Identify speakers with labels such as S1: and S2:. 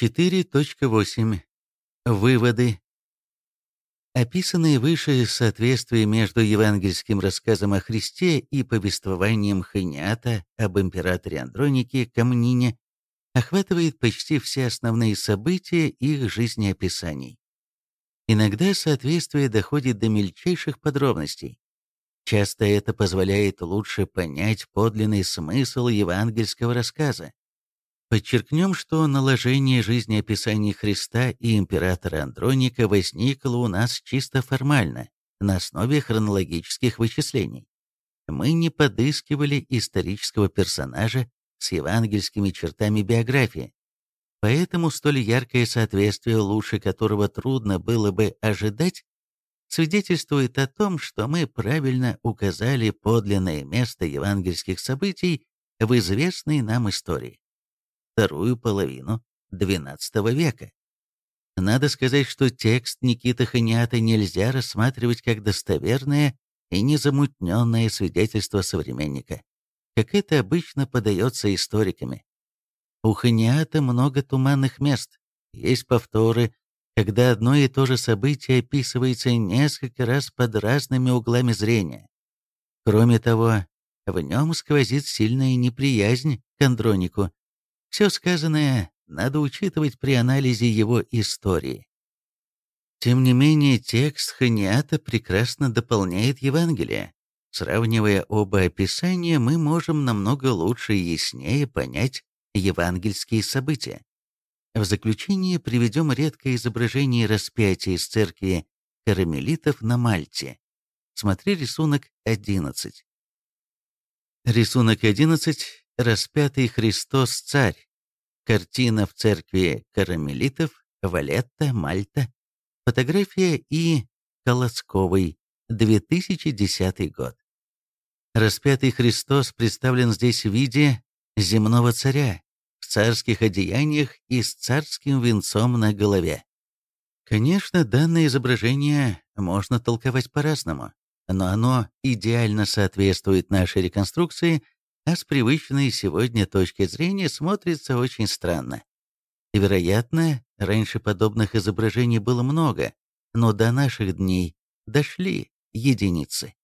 S1: 4.8. Выводы. Описанное выше соответствие между евангельским рассказом о Христе и повествованием Ханиата об императоре Андронике Камнине охватывает почти все основные события их жизнеописаний. Иногда соответствие доходит до мельчайших подробностей. Часто это позволяет лучше понять подлинный смысл евангельского рассказа. Подчеркнем, что наложение жизнеописаний Христа и императора Андроника возникло у нас чисто формально, на основе хронологических вычислений. Мы не подыскивали исторического персонажа с евангельскими чертами биографии, поэтому столь яркое соответствие, лучше которого трудно было бы ожидать, свидетельствует о том, что мы правильно указали подлинное место евангельских событий в известной нам истории вторую половину XII века. Надо сказать, что текст Никиты Ханиата нельзя рассматривать как достоверное и незамутненное свидетельство современника, как это обычно подается историками. У Ханиата много туманных мест, есть повторы, когда одно и то же событие описывается несколько раз под разными углами зрения. Кроме того, в нем сквозит сильная неприязнь к Андронику, все сказанное надо учитывать при анализе его истории. Тем не менее, текст Ханиата прекрасно дополняет Евангелие. Сравнивая оба описания, мы можем намного лучше и яснее понять евангельские события. В заключение приведем редкое изображение распятия из церкви карамелитов на Мальте. Смотри рисунок 11. Рисунок 11 Распятый Христос Царь. Картина в церкви Карамелитов, Валетта, Мальта. Фотография И. Колосковой, 2010 год. Распятый Христос представлен здесь в виде земного царя, в царских одеяниях и с царским венцом на голове. Конечно, данное изображение можно толковать по-разному, но оно идеально соответствует нашей реконструкции – а с привычной сегодня точки зрения смотрится очень странно. Вероятно, раньше подобных изображений было много, но до наших дней дошли единицы.